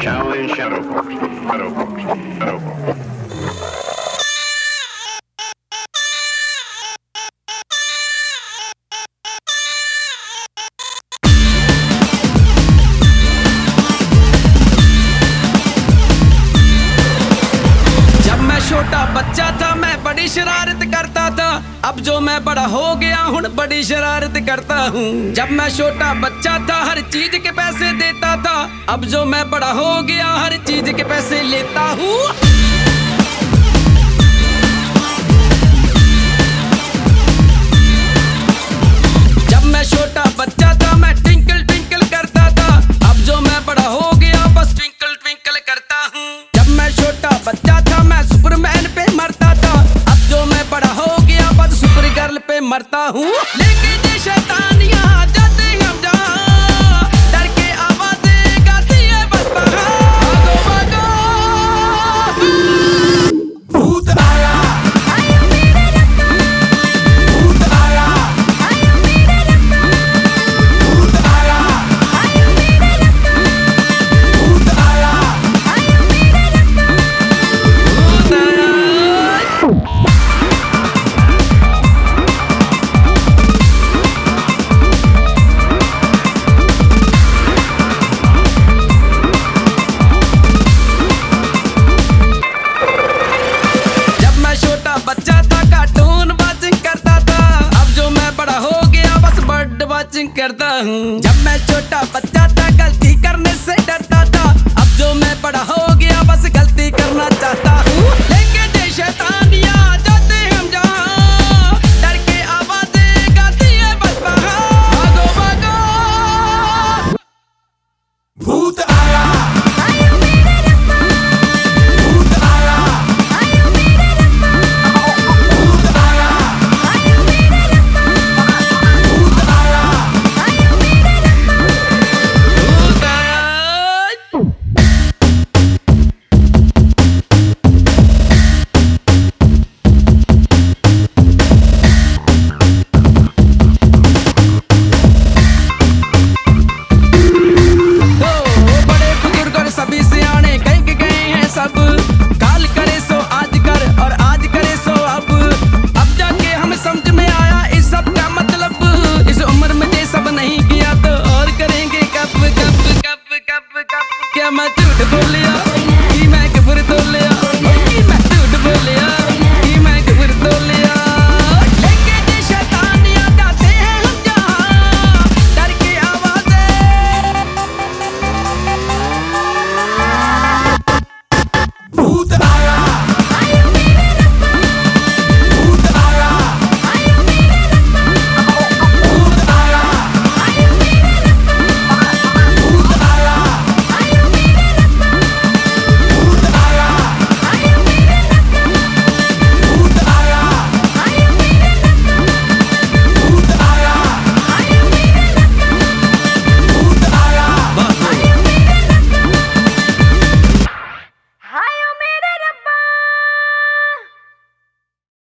Chow Shadow Shadowport. Shadow Shadowport. अब जो मैं बड़ा हो गया हूँ, बड़ी शरारत करता हूँ। जब मैं छोटा बच्चा था, हर चीज़ के पैसे देता था। अब जो मैं बड़ा हो गया, हर चीज़ के पैसे लेता हूँ। Oh. करता हूँ। जब मैं छोटा बच्चा था गलती करने से